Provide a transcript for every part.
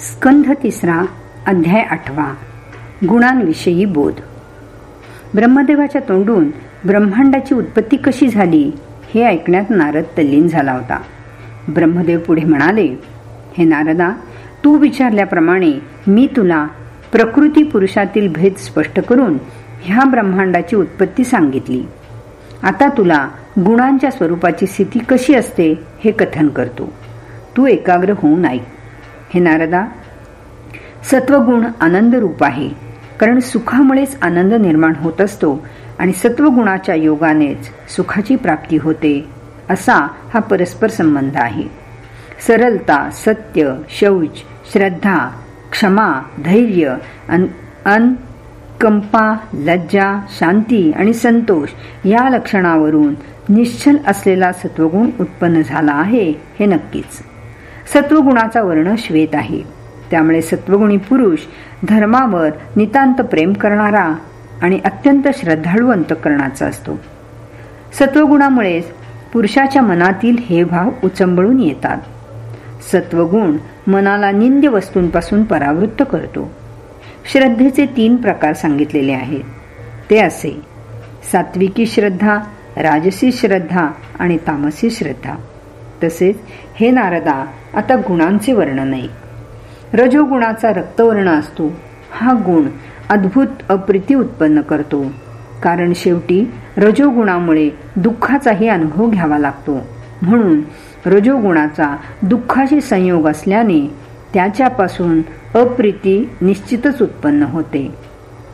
स्कंध तिसरा अध्याय आठवा. गुणांविषयी बोध. ब्रह्मदेवाच्या तोंडून ब्रह्मांडाची उत्पत्ती कशी झाली हे ऐकण्यात नारद तल्लीन झाला होता. ब्रह्मदेव पुढे म्हणाले हे नारदा तू विचारल्याप्रमाणे मी तुला प्रकृती पुरुषातील भेद स्पष्ट करून ह्या ब्रह्मांडाची उत्पत्ती सांगितली. आता तुला गुणांच्या स्वरूपाची स्थिती कशी असते हे कथन करतो. तू एकाग्र होऊन ऐक. हे नारदा सत्वगुण आनंद रूप आहे. कारण सुखामुळेच आनंद निर्माण होत असतो आणि सत्वगुणाच्या योगानेच सुखाची प्राप्ती होते असा हा परस्पर संबंध आहे. सरलता सत्य शौच श्रद्धा क्षमा धैर्य अन कंपा लज्जा शांती आणि संतोष या लक्षणावरून निश्चल असलेला सत्वगुण उत्पन्न झाला आहे हे नक्कीच. सत्वगुणाचा वर्ण श्वेत आहे. त्यामुळे सत्वगुणी पुरुष धर्मावर नितांत प्रेम करणारा आणि अत्यंत श्रद्धाळू अंतकरणाचा असतो. सत्वगुणामुळेच पुरुषाच्या मनातील हे भाव उचंबळून येतात. सत्वगुण मनाला निंद्य वस्तूंपासून परावृत्त करतो. श्रद्धेचे तीन प्रकार सांगितलेले आहेत. ते असे सात्विकी श्रद्धा राजसी श्रद्धा आणि तामसी श्रद्धा. तसेच हे नारदा आता गुणांचे वर्णन आहे. रजोगुणाचा रक्तवर्ण असतो. हा गुण अद्भुत अप्रिती उत्पन्न करतो. कारण शेवटी रजोगुणामुळे दुःखाचाही अनुभव घ्यावा लागतो. म्हणून रजोगुणाचा दुःखाशी संयोग असल्याने त्याच्यापासून अप्रिती निश्चितच उत्पन्न होते.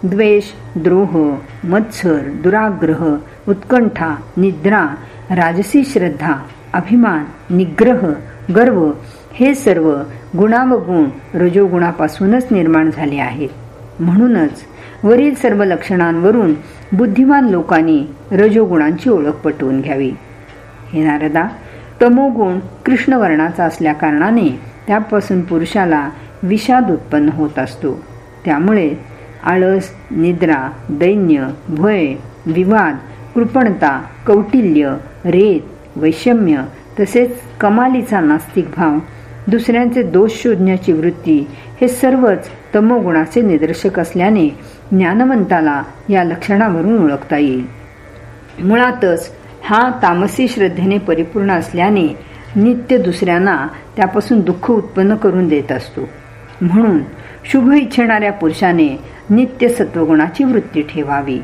द्वेष द्रोह मत्सर दुराग्रह उत्कंठा निद्रा राजसी श्रद्धा अभिमान निग्रह गर्व हे सर्व गुणावगुण रजोगुणापासूनच निर्माण झाले आहेत. म्हणूनच वरील सर्व लक्षणांवरून बुद्धिमान लोकांनी रजोगुणांची ओळख पटवून घ्यावी. हे नारदा तमोगुण कृष्णवर्णाचा असल्या कारणाने त्यापासून पुरुषाला विषाद उत्पन्न होत असतो. त्यामुळे आळस निद्रा दैन्य भय विवाद कृपणता कौटिल्य रेत वैषम्य तसेच कमालीचा नास्तिक भाव दुसऱ्यांचे दोष शोधण्याची वृत्ती हे सर्वच तमोगुणाचे निदर्शक असल्याने ज्ञानवंताला या लक्षणावरून ओळखता येईल. मुळातच हा तामसी श्रद्धेने परिपूर्ण असल्याने नित्य दुसऱ्यांना त्यापासून दुःख उत्पन्न करून देत असतो. म्हणून शुभ इच्छणाऱ्या पुरुषाने नित्य सत्वगुणाची वृत्ती ठेवावी.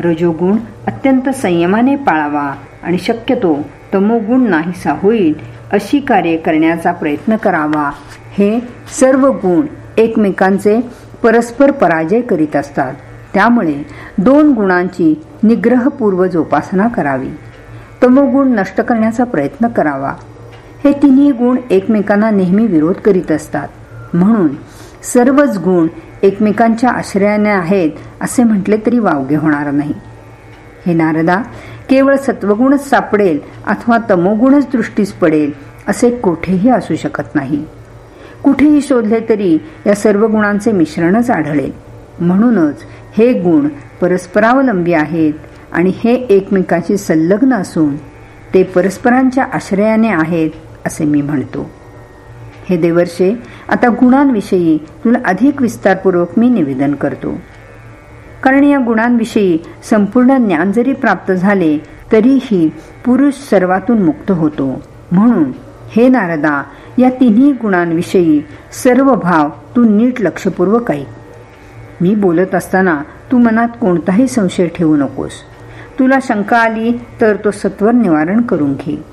रजोगुण अत्यंत संयमाने पाळावा आणि शक्यतो तमोगुण नाहीसा होईल अशी कार्य करण्याचा प्रयत्न करावा. हे सर्व गुण एकमेकांचे परस्पर पराजय करीत असतात. त्यामुळे दोन गुणांची निग्रहपूर्व जोपासना करावी. तमोगुण नष्ट करण्याचा प्रयत्न करावा. हे तिन्ही गुण एकमेकांना नेहमी विरोध करीत असतात. म्हणून सर्वच गुण एकमेकांच्या आश्रयाने आहेत असे म्हटले तरी वावगे होणार नाही. हे नारदा केवळ सत्वगुणच सापडेल अथवा तमोगुणच दृष्टीस पडेल असे कोठेही असू शकत नाही. कुठेही शोधले तरी या सर्व गुणांचे मिश्रणच आढळेल. म्हणूनच हे गुण परस्परावलंबी आहेत आणि हे एकमेकांशी संलग्न असून ते परस्परांच्या आश्रयाने आहेत असे मी म्हणतो. हे देवर्षे आता गुणांविषयी तुला अधिक विस्तारपूर्वक मी निवेदन करतो. कारण या गुणांविषयी संपूर्ण ज्ञान जरी प्राप्त झाले तरीही पुरुष सर्वातून मुक्त होतो. म्हणून हे नारदा या तिन्ही गुणांविषयी सर्व भाव तू नीट लक्षपूर्वक ऐक. मी बोलत असताना तू मनात कोणताही संशय ठेवू नकोस. तुला शंका आली तर तो सत्वर निवारण करून घे.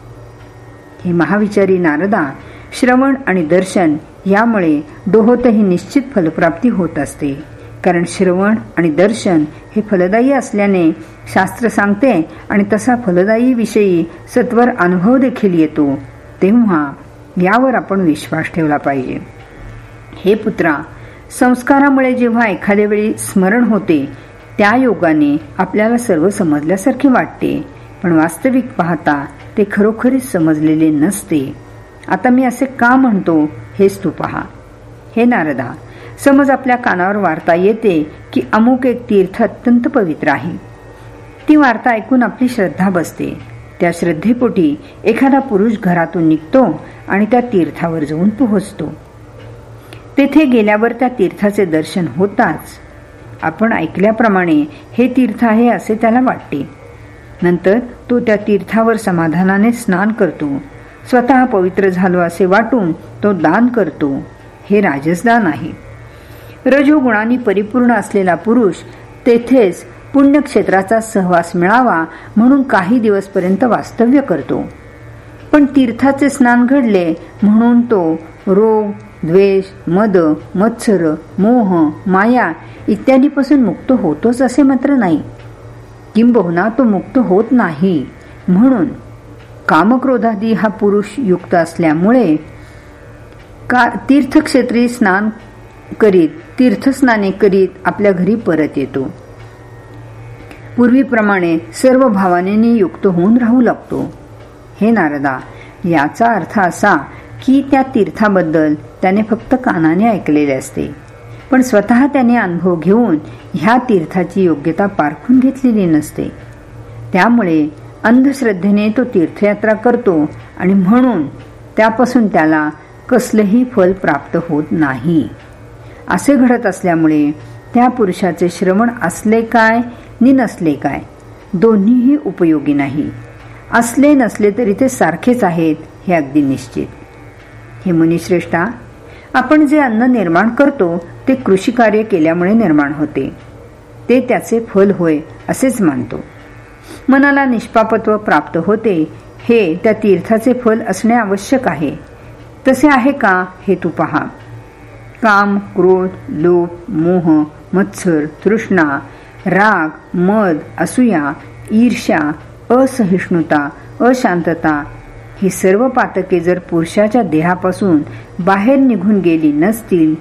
हे महाविचारी नारदा श्रवण आणि दर्शन यामुळे दोहोतही निश्चित फलप्राप्ती होत असते. कारण श्रवण आणि दर्शन हे फलदायी असल्याने शास्त्र सांगते आणि तसा फलदायी विषयी सत्वर अनुभव देखील येतो. तेव्हा यावर आपण विश्वास ठेवला पाहिजे. हे पुत्रा संस्कारामुळे जेव्हा एखाद्या वेळी स्मरण होते त्या योगाने आपल्याला सर्व समजल्यासारखे वाटते. पण वास्तविक पाहता ते खरोखरीच समजलेले नसते. आता मी असे का म्हणतो? हेच तू पहा. हे नारदा समज आपल्या कानावर वार्ता येते की अमुक एक तीर्थ अत्यंत पवित्र आहे. ती वार्ता ऐकून आपली श्रद्धा बसते. त्या श्रद्धेपोटी एखादा पुरुष घरातून निघतो आणि त्या तीर्थावर जाऊन पोहोचतो. तेथे गेल्यावर त्या तीर्थाचे दर्शन होताच. आपण ऐकल्याप्रमाणे हे तीर्थ आहे असे त्याला वाटते. नंतर तो त्या तीर्थावर समाधानाने स्नान करतो. स्वतः पवित्र झालो असे वाटून तो दान करतो. हे राजसदान आहे. रजोगुणांनी परिपूर्ण असलेला पुरुष तेथेच पुण्यक्षेत्राचा सहवास मिळावा म्हणून काही दिवसपर्यंत वास्तव्य करतो. पण तीर्थाचे स्नान घडले म्हणून तो रोग द्वेष मद मत्सर मोह माया इत्यादीपासून मुक्त होतोच असे मात्र नाही. किंबहुना तो मुक्त होत नाही म्हणून कामक्रोधादी हा पुरुष युक्त असल्यामुळे का तीर्थक्षेत्री स्नान करीत तीर्थस्नाने करीत आपल्या घरी परत येतो. पूर्वीप्रमाणे सर्व भावाने युक्त होऊन राहू लागतो. हे नारदा याचा अर्थ असा की त्या तीर्थाबद्दल त्याने फक्त कानाने ऐकलेले असते. पण स्वतः त्याने अनुभव घेऊन ह्या तीर्थाची योग्यता पारखून घेतलेली नसते. त्यामुळे अंधश्रद्धेने तो तीर्थयात्रा करतो आणि म्हणून त्यापासून त्याला कसलंही फल प्राप्त होत नाही. असे घडत असल्यामुळे त्या पुरुषाचे श्रवण असले काय नि नसले काय दोन्हीही उपयोगी नाही. असले नसले तरी ते सारखेच आहेत हे अगदी निश्चित. हे मुनिश्रेष्ठा आपण जे अन्न निर्माण करतो ते कृषी कार्य केल्यामुळे निर्माण होते. ते त्याचे फल होय असेच मानतो. मनाला निष्पापत्व प्राप्त होते. हे त्या तीर्थाचे फल असणे आवश्यक आहे. तसे आहे का? हे तू पहा. काम क्रोध लोभ मोह मत्सर तृष्णा राग मद असूया ईर्ष्या असहिष्णुता अशांतता ही सर्व पातके जर पुरुषाच्या देहापासून बाहेर निघून गेली नसतील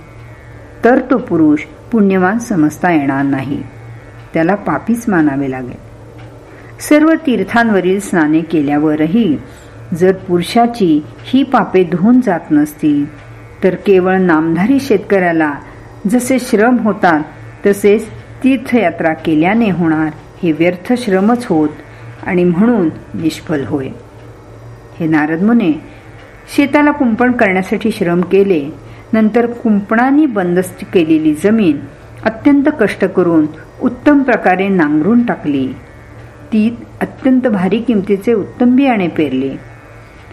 तर तो पुरुष पुण्यवान समजता येणार नाही. त्याला पापीच मानावे लागेल. सर्व तीर्थांवरील स्नाने केल्यावरही जर पुरुषाची ही पापे धुवून जात नसतील तर केवळ नामधारी शेतकऱ्याला जसे श्रम होतात तसेच तीर्थयात्रा केल्याने होणार हे व्यर्थ श्रमच होत आणि म्हणून निष्फल होय. हे नारद मुने शेताला कुंपण करण्यासाठी श्रम केले नंतर कुंपणाने बंदस्त केलेली जमीन अत्यंत कष्ट करून उत्तम प्रकारे नांगरून टाकली. ती अत्यंत भारी किमतीचे उत्तम बियाणे पेरले.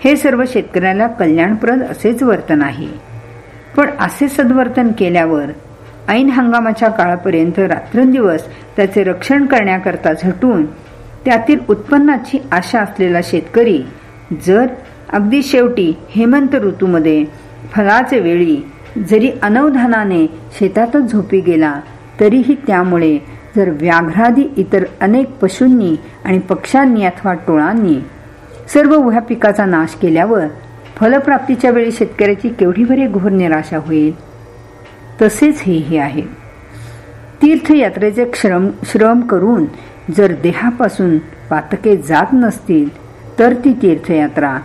हे सर्व शेतकऱ्याला कल्याणप्रद असेच वर्तन आहे. पण असे सद्वर्तन केल्यावर ऐन हंगामाच्या काळापर्यंत रात्रंदिवस त्याचे रक्षण करण्याकरता झटून त्यातील उत्पन्नाची आशा असलेला शेतकरी जर अगदी शेवटी हेमंत ऋतूमध्ये फळाचे वेळी जरी अनवधानाने शेतातच झोपी गेला तरीही त्यामुळे जर व्याघ्रादी इतर अनेक पशूंनी आणि पक्ष्यांनी अथवा टोळांनी सर्व उभ्या पिकाचा नाश केल्यावर फलप्राप्तीच्या वेळी शेतकऱ्याची केवढी बरी घोर निराशा होईल? तसेच हेही आहे. तीर्थयात्रेचे श्रम श्रम करून जर देहापासून पातके जात नसतील तर ती तीर्थयात्रा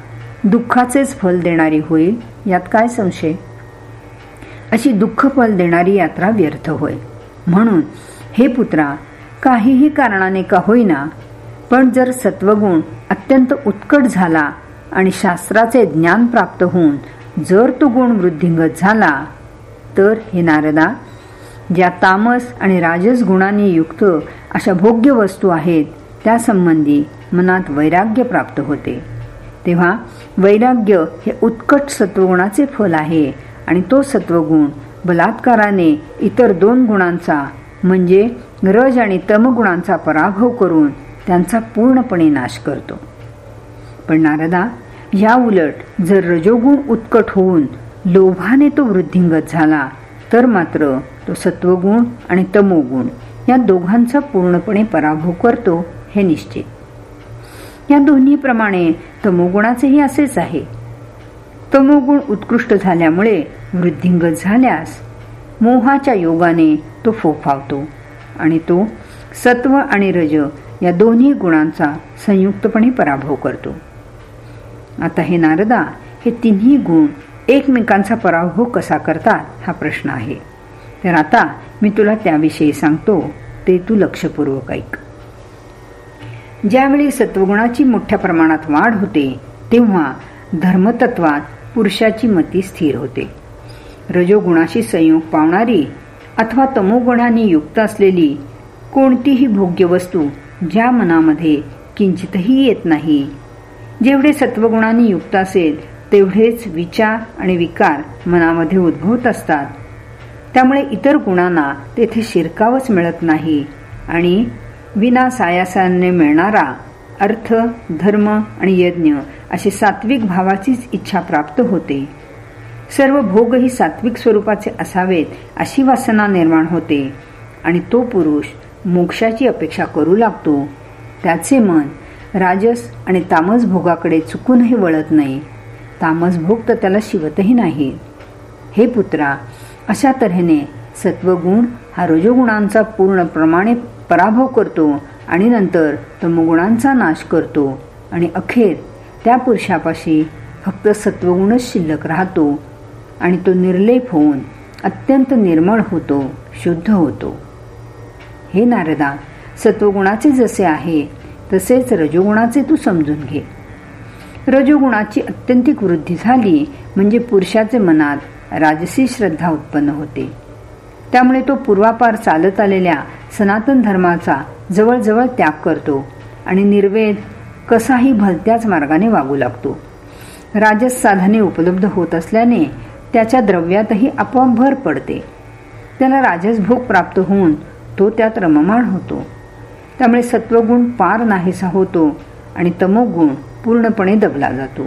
दुःखाचेच फल देणारी होईल? यात काय संशय? अशी दुःख फल देणारी यात्रा व्यर्थ होईल म्हणून हे पुत्रा काहीही कारणाने का होईना पण जर सत्वगुण अत्यंत उत्कट झाला आणि शास्त्राचे ज्ञान प्राप्त होऊन जर तो गुण वृद्धिंगत झाला तर हे नारदा ज्या तामस आणि राजस गुणांनी युक्त अशा भोग्य वस्तू आहेत त्या संबंधी मनात वैराग्य प्राप्त होते. तेव्हा वैराग्य हे उत्कट सत्वगुणाचे फल आहे आणि तो सत्वगुण बलात्काराने इतर दोन गुणांचा म्हणजे रज आणि तमगुणांचा पराभव करून त्यांचा पूर्णपणे नाश करतो. पण नारदा या उलट जर रजोगुण उत्कट होऊन लोभाने तो वृद्धिंगत झाला तर मात्र तो सत्वगुण आणि तमोगुण या दोघांचा पूर्णपणे पराभव करतो हे निश्चित. या दोन्हीप्रमाणे तमोगुणाचेही असेच आहे. तमोगुण उत्कृष्ट झाल्यामुळे वृद्धिंगत झाल्यास मोहाच्या योगाने तो फोफावतो. आणि तो सत्व आणि रज या दोन्ही गुणांचा संयुक्तपणे पराभव करतो. आता हे नारदा हे तिन्ही गुण एकमेकांचा पराभव कसा करतात हा प्रश्न आहे. तर आता मी तुला त्याविषयी सांगतो ते तू लक्षपूर्वक ऐक. ज्यावेळी सत्वगुणाची मोठ्या प्रमाणात वाढ होते तेव्हा धर्मतत्वात पुरुषाची मती स्थिर होते. रजोगुणाशी संयोग पावणारी अथवा तमोगुणाने युक्त असलेली कोणतीही भोग्य वस्तू ज्या मनामध्ये किंचितही येत नाही. जेवढे सत्वगुणांनी युक्त असेल तेवढेच विचार आणि विकार मनामध्ये उद्भवत असतात. त्यामुळे इतर गुणांना तेथे शिरकावच मिळत नाही आणि विना सायासाने मिळणारा अर्थ धर्म आणि यज्ञ अशी सात्विक भावाचीच इच्छा प्राप्त होते. सर्व भोग ही सात्विक स्वरूपाचे असावेत अशी वासना निर्माण होते. आणि तो पुरुष मोक्षाची अपेक्षा करू लागतो. त्याचे मन राजस आणि तामस भोगाकडे चुकूनही वळत नाही. तामस भोग तर त्याला शिवतही नाही. हे पुत्रा अशा तऱ्हेने सत्वगुण हा रजोगुणांचा पूर्णप्रमाणे पराभव करतो आणि नंतर तमगुणांचा नाश करतो. आणि अखेर त्या पुरुषापाशी फक्त सत्वगुणच शिल्लक राहतो. आणि तो निर्लेप होऊन अत्यंत निर्मळ होतो शुद्ध होतो. हे नारदा सत्वगुणाचे जसे आहे तसेच रजोगुणाचे तू समजून घे. रजोगुणाची अत्यंतिक वृद्धी झाली म्हणजे पुरुषाचे मनात राजसी श्रद्धा उत्पन्न होते. त्यामुळे तो पूर्वापार चालत आलेल्या सनातन धर्माचा जवळजवळ त्याग करतो आणि निर्वेद कसाही भलत्याच मार्गाने वागू लागतो. राजस साधने उपलब्ध होत असल्याने त्याच्या द्रव्यातही आपोआप भर पडते. त्याला राजस भोग प्राप्त होऊन तो त्यात रममाण होतो. त्यामुळे सत्वगुण पार नाहीसा होतो आणि तमोगुण पूर्णपणे दबला जातो.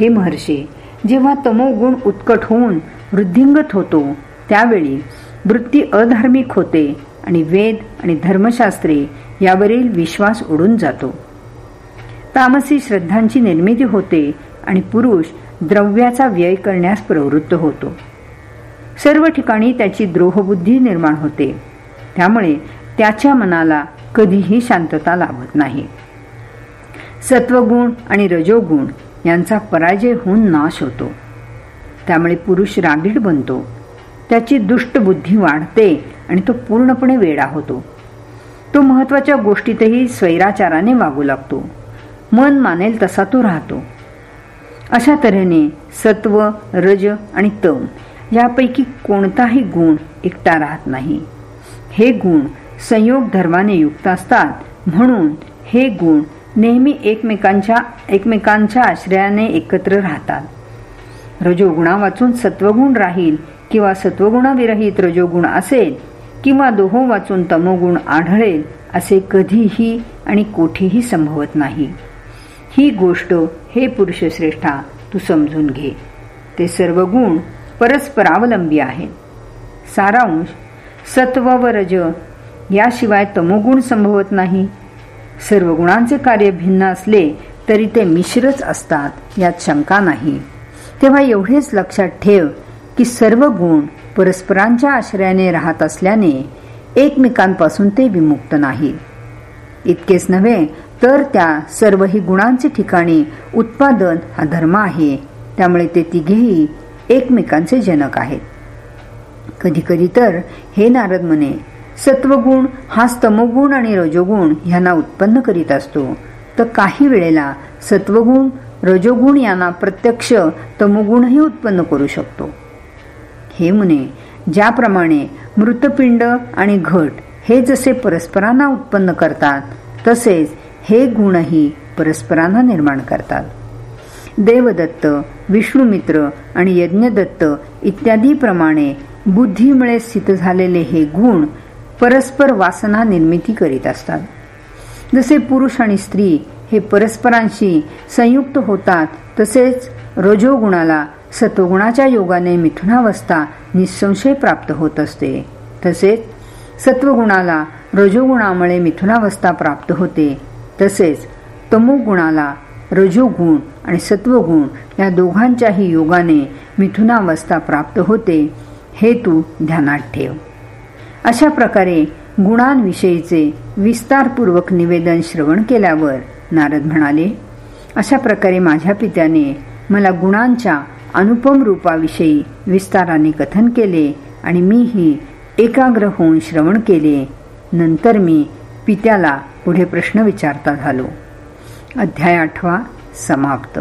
हे महर्षी जेव्हा तमोगुण उत्कट होऊन वृद्धिंगत होतो त्यावेळी वृत्ती अधार्मिक होते आणि वेद आणि धर्मशास्त्रे यावरील विश्वास उडून जातो. तामसी श्रद्धांची निर्मिती होते आणि पुरुष द्रव्याचा व्यय करण्यास प्रवृत्त होतो. सर्व ठिकाणी त्याची द्रोहबुद्धी निर्माण होते. त्यामुळे त्याच्या मनाला कधीही शांतता लाभत नाही. सत्वगुण आणि रजोगुण यांचा पराजय होऊन नाश होतो. त्यामुळे पुरुष रागीट बनतो. त्याची दुष्ट बुद्धी वाढते आणि तो पूर्णपणे वेडा होतो. तो महत्त्वाच्या गोष्टीतही स्वैराचाराने वागू लागतो. मन मानेल तसा तो राहतो. अशा तऱ्हेने सत्व रज आणि तम यापैकी कोणताही गुण एकटा राहत नाही. हे गुण संयोग धर्माने युक्त असतात. म्हणून हे गुण नेहमी एकमेकांच्या एकमेकांच्या आश्रयाने एकत्र राहतात. रजोगुणा वाचून सत्वगुण राहील किंवा सत्वगुणाविरहित रजोगुण असेल किंवा दोहो वाचून तमोगुण आढळेल असे कधीही आणि कोठेही संभवत नाही. ही गोष्ट हे पुरुषश्रेष्ठा तू समजून घे. ते सर्व गुण परस्परावलंबी आहेत. सारांश सत्व व रज याशिवाय तमोगुण संभवत नाही. सर्व गुणांचे कार्य भिन्न असले तरी ते मिश्रच असतात यात शंका नाही. तेव्हा एवढेच लक्षात ठेव की सर्व गुण परस्परांच्या आश्रयाने राहत असल्याने एकमेकांपासून ते विमुक्त नाही इतकेच नव्हे तर त्या सर्वही गुणांचे ठिकाणी उत्पादन हा धर्म आहे. त्यामुळे ते तिघेही एकमेकांचे जनक आहेत. कधी कधी तर हे नारद म्हणे सत्वगुण हा स्तमोगुण आणि रजोगुण यांना उत्पन्न करीत असतो. तर काही वेळेला सत्वगुण रजोगुण यांना प्रत्यक्ष तमोगुणही उत्पन्न करू शकतो. हे म्हणे ज्याप्रमाणे मृतपिंड आणि घट हे जसे परस्परांना उत्पन्न करतात तसेच हे गुणही परस्परांना निर्माण करतात. देवदत्त विष्णुमित्र आणि यज्ञदत्त इत्यादीप्रमाणे बुद्धीमुळे स्थित झालेले हे गुण परस्पर वासना निर्मिती करीत असतात. जसे पुरुष आणि स्त्री हे परस्परांशी संयुक्त होतात तसेच रजोगुणाला सत्वगुणाच्या योगाने मिथुनावस्था निसंशय प्राप्त होत असते. तसेच सत्वगुणाला रजोगुणामुळे मिथुनावस्था प्राप्त होते. तसेच तमोगुणाला रजोगुण आणि सत्वगुण या दोघांच्याही योगाने मिथुनावस्था प्राप्त होते हे तू ध्यानात ठेव. अशा प्रकारे गुणांविषयीचे विस्तारपूर्वक निवेदन श्रवण केल्यावर नारद म्हणाले अशा प्रकारे माझ्या पित्याने मला गुणांच्या अनुपम रूपाविषयी विस्ताराने कथन केले आणि मीही एकाग्र होऊन श्रवण केले. नंतर मी पित्याला पुढे प्रश्न विचारता झालो. अध्याय आठवा समाप्त.